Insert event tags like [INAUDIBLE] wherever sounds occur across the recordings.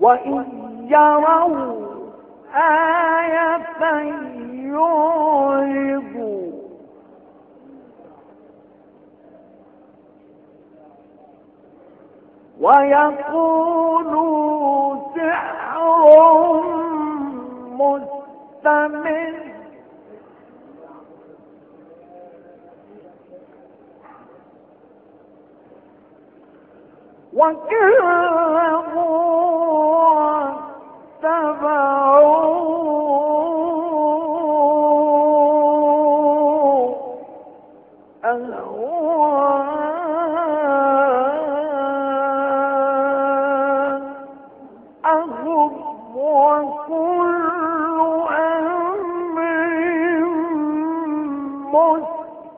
وإن يروا آية يعرضوا ويقولوا سحر مستمر. وكذبوا واتبعوا أهواءهم وكل أمر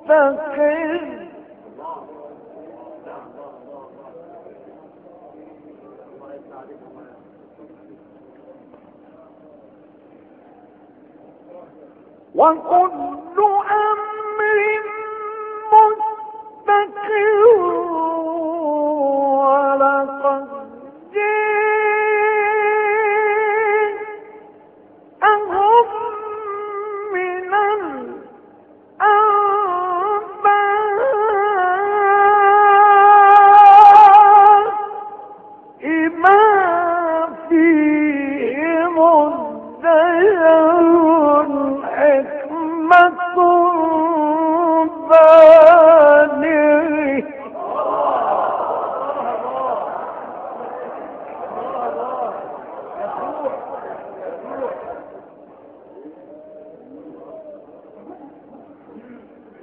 مستقر. وكل أمر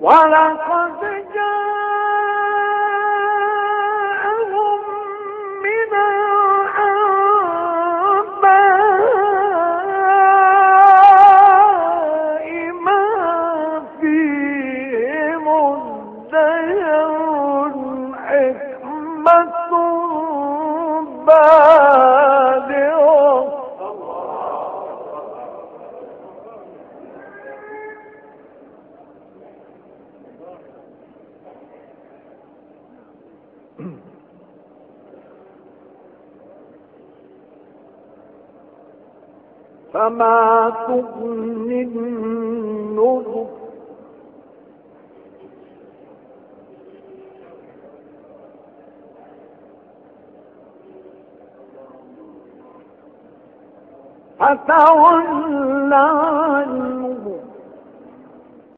ولقد جاءهم [CLEARS THROAT] فما تغني النذر فتول عنهم